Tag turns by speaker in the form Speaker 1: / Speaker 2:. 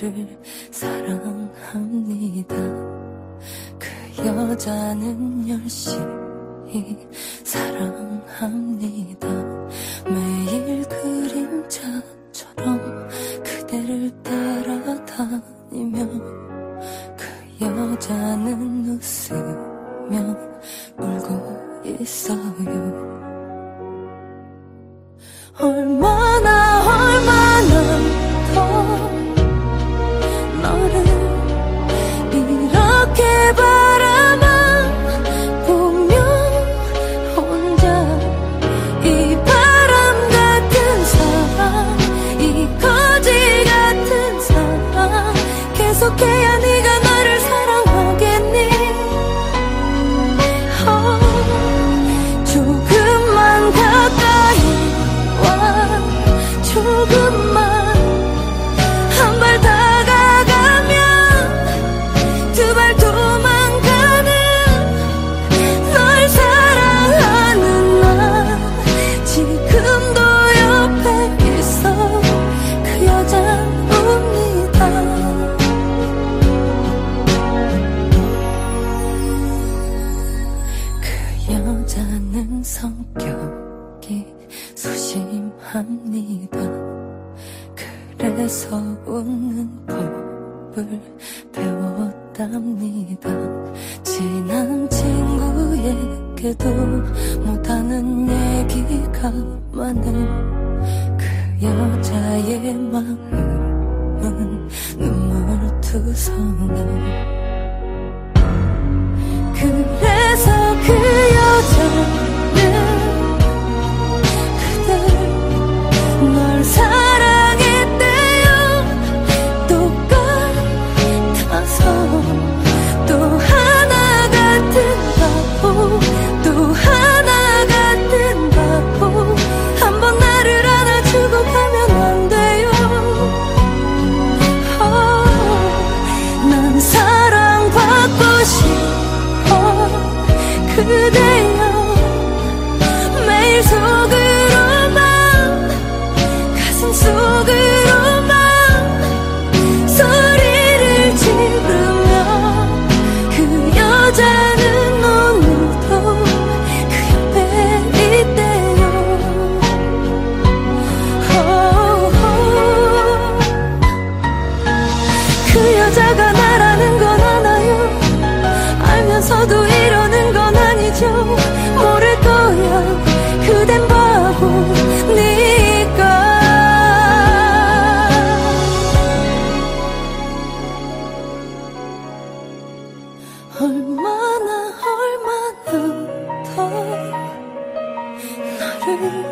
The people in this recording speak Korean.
Speaker 1: 그를 사랑합니다. 그 여자는 열심히 사랑합니다. 매일 그림자처럼 그대를 따라다니며 그 여자는 웃으며 울고 있어요. 얼마 성격이 소심합니다. 그래서 웃는 법을 배웠답니다. 친한 친구에게도 못하는 얘기가 많은 그 여자의 마음은 눈물투성이 얼마나 얼마나 더 나를